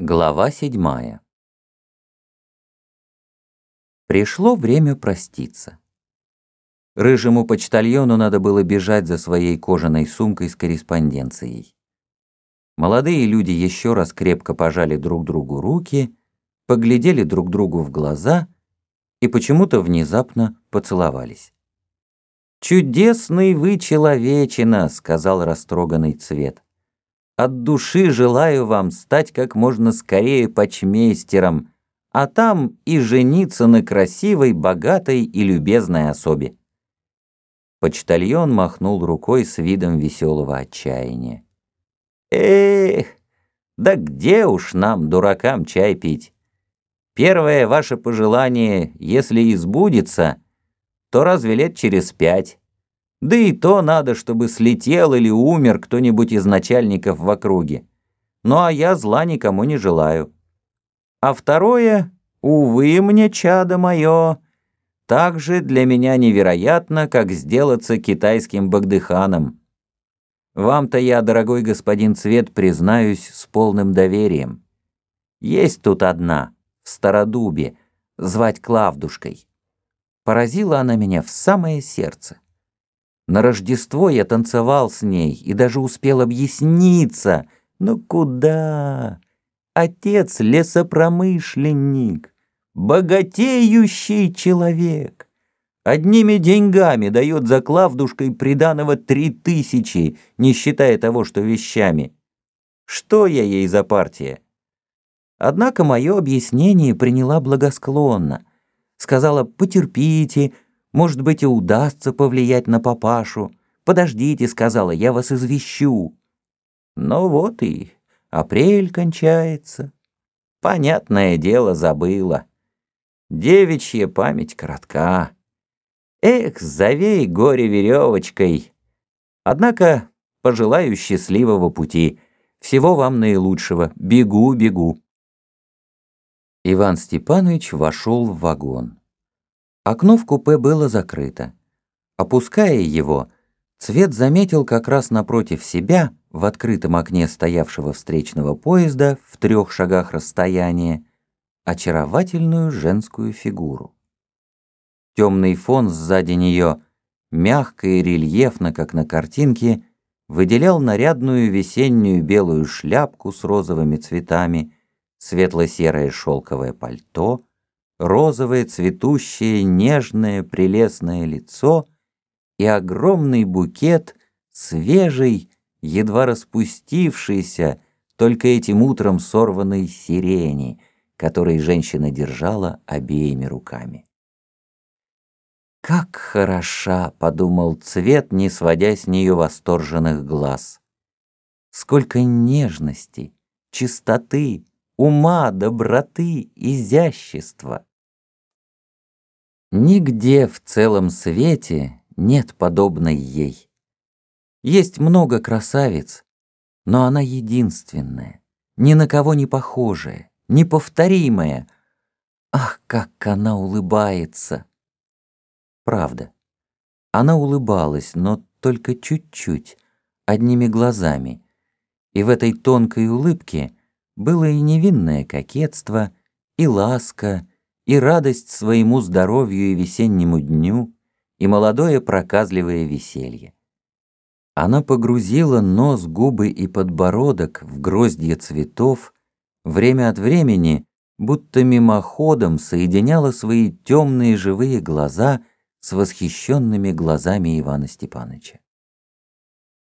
Глава седьмая Пришло время проститься. Рыжему почтальону надо было бежать за своей кожаной сумкой с корреспонденцией. Молодые люди еще раз крепко пожали друг другу руки, поглядели друг другу в глаза и почему-то внезапно поцеловались. «Чудесный вы человечина», — сказал растроганный цвет. От души желаю вам стать как можно скорее почмейстером, а там и жениться на красивой, богатой и любезной особе. Почтальон махнул рукой с видом веселого отчаяния. Эх, да где уж нам, дуракам, чай пить? Первое ваше пожелание, если и сбудется, то разве лет через пять. Да и то надо, чтобы слетел или умер кто-нибудь из начальников в округе. Ну а я зла никому не желаю. А второе, увы мне, чадо мое, также для меня невероятно, как сделаться китайским багдыханом. Вам-то я, дорогой господин Цвет, признаюсь с полным доверием. Есть тут одна, в Стародубе, звать Клавдушкой. Поразила она меня в самое сердце. На Рождество я танцевал с ней и даже успел объясниться. Но куда? Отец лесопромышленник, богатеющий человек. Одними деньгами дает за Клавдушкой приданого три тысячи, не считая того, что вещами. Что я ей за партия? Однако мое объяснение приняла благосклонно. Сказала, потерпите, может быть, и удастся повлиять на папашу. Подождите, сказала, я вас извещу. Ну вот и апрель кончается. Понятное дело, забыла. Девичья память коротка. Эх, завей горе веревочкой. Однако пожелаю счастливого пути. Всего вам наилучшего. Бегу, бегу. Иван Степанович вошел в вагон. Окно в купе было закрыто. Опуская его, Цвет заметил как раз напротив себя, в открытом окне стоявшего встречного поезда в трех шагах расстояния, очаровательную женскую фигуру. Темный фон сзади нее, мягко и рельефно, как на картинке, выделял нарядную весеннюю белую шляпку с розовыми цветами, светло-серое шелковое пальто — розовое, цветущее, нежное, прелестное лицо и огромный букет свежей, едва распустившейся, только этим утром сорванной сирени, которой женщина держала обеими руками. «Как хороша!» — подумал цвет, не сводя с нее восторженных глаз. «Сколько нежности, чистоты, ума, доброты, изящества. Нигде в целом свете нет подобной ей. Есть много красавиц, но она единственная, ни на кого не похожая, неповторимая. Ах, как она улыбается! Правда, она улыбалась, но только чуть-чуть, одними глазами, и в этой тонкой улыбке было и невинное кокетство, и ласка, и радость своему здоровью и весеннему дню, и молодое проказливое веселье. Она погрузила нос, губы и подбородок в гроздья цветов, время от времени, будто мимоходом соединяла свои темные живые глаза с восхищенными глазами Ивана Степановича.